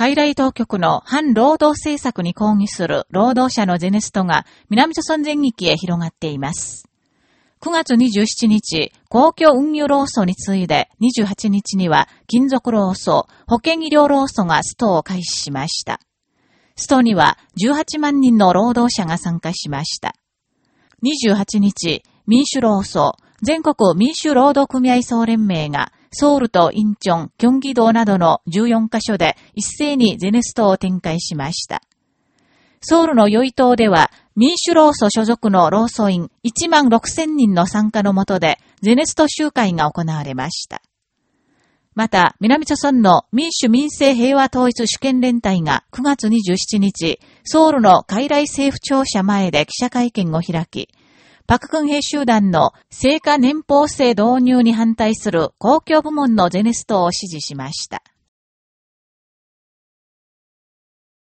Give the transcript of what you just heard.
海外当局の反労働政策に抗議する労働者のゼネストが南朝鮮全域へ広がっています。9月27日、公共運輸労組に次いで28日には金属労組、保険医療労組がストを開始しました。ストには18万人の労働者が参加しました。28日、民主労組、全国民主労働組合総連盟がソウルとインチョン、キョンギ道などの14カ所で一斉にゼネストを展開しました。ソウルのヨイ島では民主労組所属の労組員1万6千人の参加のもとでゼネスト集会が行われました。また、南朝村の民主民政平和統一主権連隊が9月27日、ソウルの海来政府庁舎前で記者会見を開き、パククン兵集団の成果年俸制導入に反対する公共部門のゼネストを支持しました。